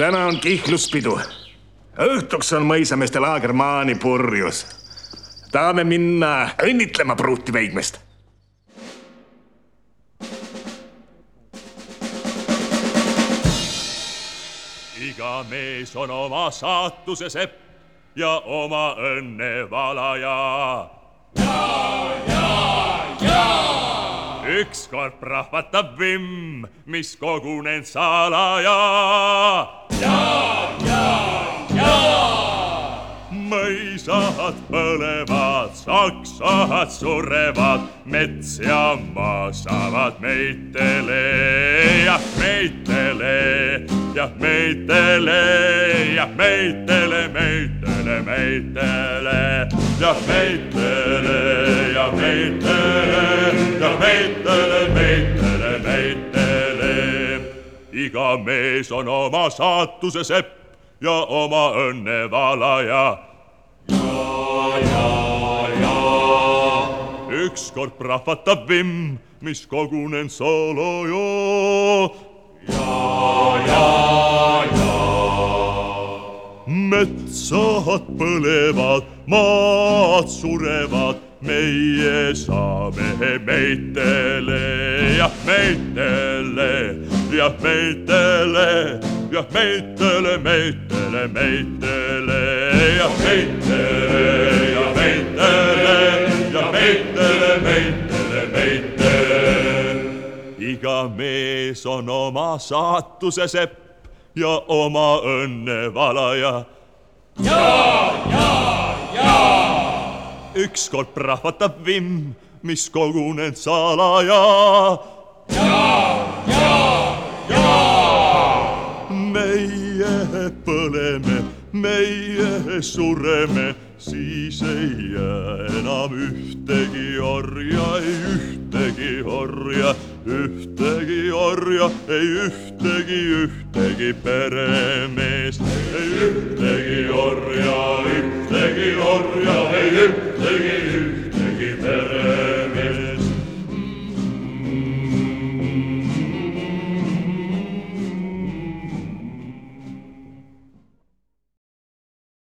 täna on kihluspidu. õhtuks on mõisameeste laager maani purjus. tahame minna õnnitlema pruuti Veigmest iga mees on oma saatuse sepp ja oma õnne valaja. ja, ja, ja. Ükskord prahvatab vimm, mis kogunenud salaja. ja, ja, ja. mõisad põlevad, saksad surevad, mets ja maa saavad meitele ja meitele ja meitele ja meitele, meitele, meitele ja meitele ja meitele ja meitele, meitele, meitele. iga mees on oma saatuse sepp ja oma õnne valaja. ja, ja, ja. ükskord prahvatab vimm, mis kogunenud salaja ja, ja, ja. metsad põlevad, maad surevad, meie saame meitele ja meitele ja meitele ja meitele, meitele, meitele ja meitele ja meitele ja meitele, meitele, meitele iga mees on oma saatuse sepp ja oma õnne valaja. ja, ja, ja. Ükskord prahvatab vimm, mis kogunenud salaja. ja, ja, ja. meie põleme, meie sureme siis ei jää enam ühtegi orja, ei ühtegi orja, ühtegi orja, ei ühtegi, ühtegi peremeest, ei ühtegi orja